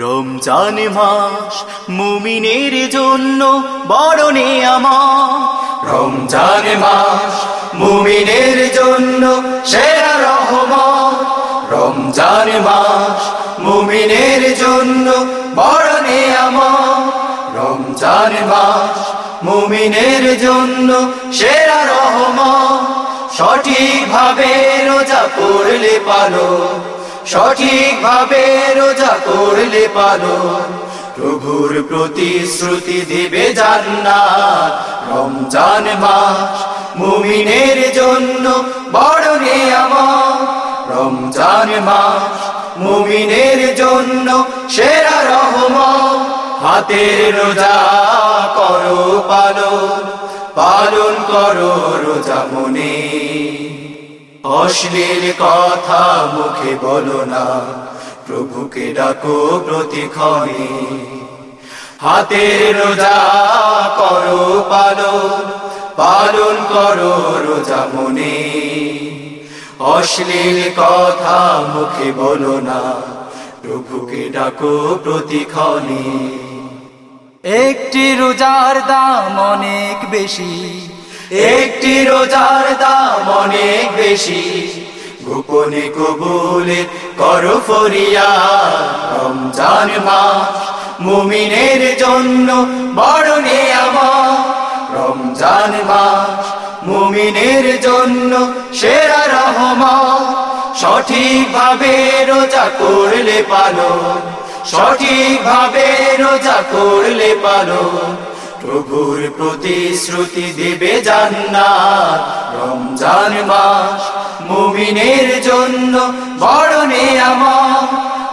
রমজান মাস মুমিনের জন্য বড়নে আমার। রমজান মাস মুমিনের জন্য সেরা রহমান রমজান মাস মুমিনের জন্য বড়নে আমার। রমজান মাস মুমিনের জন্য সেরা রহমান সঠিকভাবে রোজা করলে পালো, সঠিকভাবে করলে পালো প্রভুর প্রতিশ্রুতি দিবে জান্নাত। রমজান মাস মুমিনের জন্য বড় আমার রমজান মাস মুমিনের জন্য সেরা রহমান হাতের রোজা করো পালন পালন করো রোজা মনে। অশ্লীল কথা মুখে বলো না প্রভুকে ডাকো প্রতিক্ষণে। হাতের রোজা করো পালন পালন করো রোজা মনে। অশ্লীল কথা মুখে বলো না, প্রভুকে ডাকো প্রতিক্ষণে। একটি রোজার দাম অনেক বেশি, একটি রোজার দাম অনেক বেশি। গোপনে কবুলে করো ফরিয়া রমজান মাস মুমিনের জন্য বড় আমার রমজান মাস মুমিনের জন্য সেরা রহমান সঠিকভাবে রোজা করলে পালন, সঠিকভাবে রোজা করলে পালন। প্রভুর প্রতিশ্রুতি দেবে জান্নাত। রমজান মাস মুমিনের জন্য বড় আমার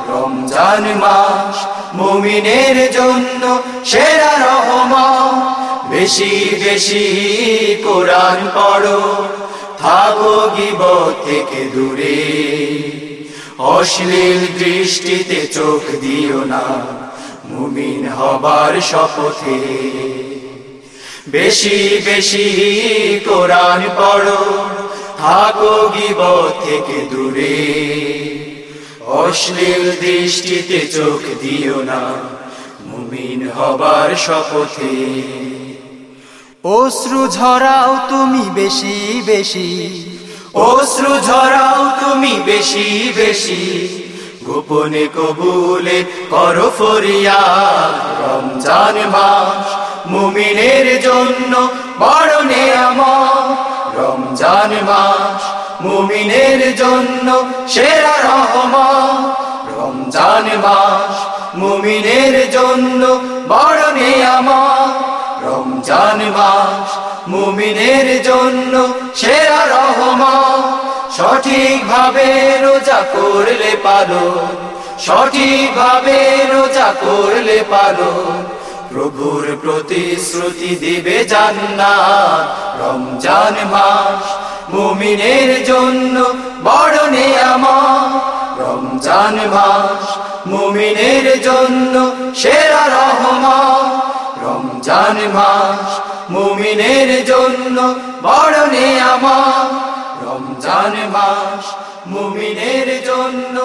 রমজান মাস মুমিনের জন্য সেরা রহমান বেশি বেশি কোরআন পড়ো, থাকো গিব থেকে দূরে। অশ্লীল দৃষ্টিতে চোখ দিও না, মুমিন হবার শপথে। বেশি বেশি কোরআন পড়ো থাকো গিব থেকে দূরে। অশ্লীল দৃষ্টিতে চোখ দিও না, মুমিন হবার শপথে। অশ্রু ঝরাও তুমি বেশি বেশি। অশ্রু ঝরাও তুমি বেশি বেশি। গোপনে কবুলে করো ফরিয়া রমজান মাস মুমিনের জন্য বড় আমার রমজান মাস মুমিনের জন্য সেরা রহমান রমজান মাস, মুমিনের জন্য বড় আমার রমজান মাস, মুমিনের জন্য সেরা রহমান সঠিকভাবে রোজা করলে পালো সঠিকভাবে রোজা করলে পালো প্রভুর প্রতিশ্রুতি দিবে জান্নাত। রমজান মাস মুমিনের জন্য বড় নেয়ামা রমজান মাস মুমিনের জন্য সেরা রহমান রমজান মাস মুমিনের জন্য বড় নেয়ামা রমজান মাস মুমিনের জন্য